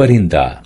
Parindá.